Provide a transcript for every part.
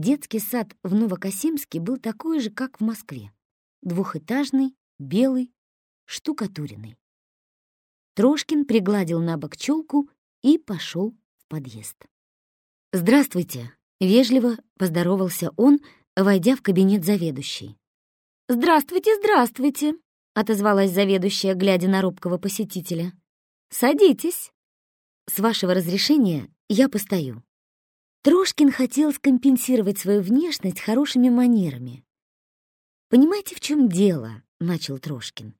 Детский сад в Новокосимске был такой же, как в Москве. Двухэтажный, белый, штукатуренный. Трошкин пригладил на бок челку и пошел в подъезд. «Здравствуйте!» — вежливо поздоровался он, войдя в кабинет заведующей. «Здравствуйте, здравствуйте!» — отозвалась заведующая, глядя на робкого посетителя. «Садитесь!» «С вашего разрешения я постою». Трошкин хотел скомпенсировать свою внешность хорошими манерами. «Понимаете, в чем дело?» — начал Трошкин.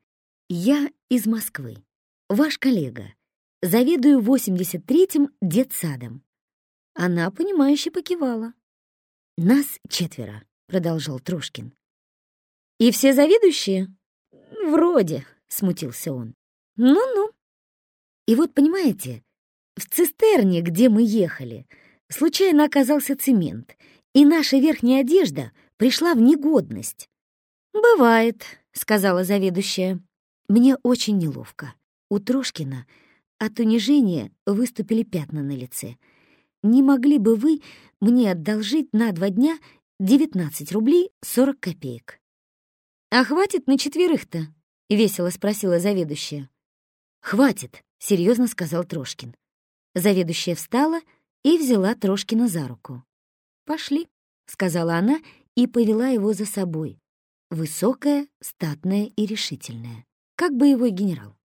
«Я из Москвы, ваш коллега, заведую 83-м детсадом». Она, понимающе покивала. «Нас четверо», — продолжал Трошкин. «И все заведующие?» «Вроде», — смутился он. «Ну-ну». И вот, понимаете, в цистерне, где мы ехали, случайно оказался цемент, и наша верхняя одежда пришла в негодность. «Бывает», — сказала заведующая. «Мне очень неловко. У Трошкина от унижения выступили пятна на лице. Не могли бы вы мне одолжить на два дня 19 рублей 40 копеек?» «А хватит на четверых-то?» — весело спросила заведующая. «Хватит», — серьезно сказал Трошкин. Заведующая встала и взяла Трошкина за руку. «Пошли», — сказала она и повела его за собой. Высокая, статная и решительная, как боевой генерал.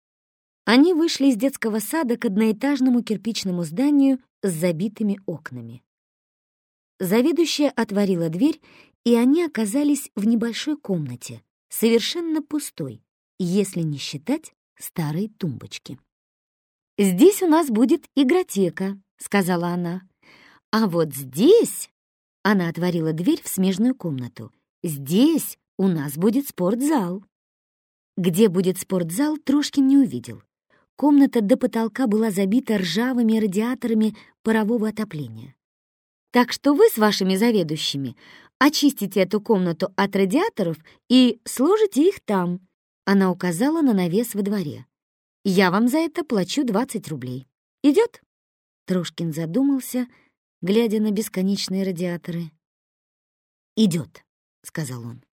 Они вышли из детского сада к одноэтажному кирпичному зданию с забитыми окнами. Заведующая отворила дверь, и они оказались в небольшой комнате, совершенно пустой, если не считать старой тумбочки. «Здесь у нас будет игротека», — сказала она. «А вот здесь...» — она отворила дверь в смежную комнату. «Здесь у нас будет спортзал». Где будет спортзал, Трошкин не увидел. Комната до потолка была забита ржавыми радиаторами парового отопления. Так что вы с вашими заведующими очистите эту комнату от радиаторов и сложите их там. Она указала на навес во дворе. Я вам за это плачу 20 рублей. Идет? Трошкин задумался, глядя на бесконечные радиаторы. Идет, сказал он.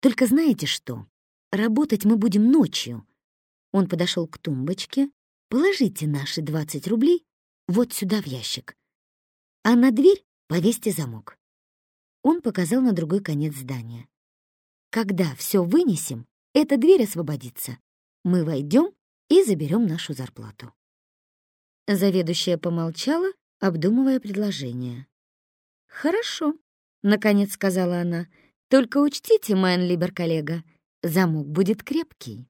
Только знаете что? Работать мы будем ночью. Он подошел к тумбочке. Положите наши 20 рублей вот сюда в ящик. А на дверь повесьте замок. Он показал на другой конец здания. Когда все вынесем, эта дверь освободится. Мы войдем и заберем нашу зарплату. Заведующая помолчала, обдумывая предложение. «Хорошо», — наконец сказала она. «Только учтите, мэн либер коллега, замок будет крепкий».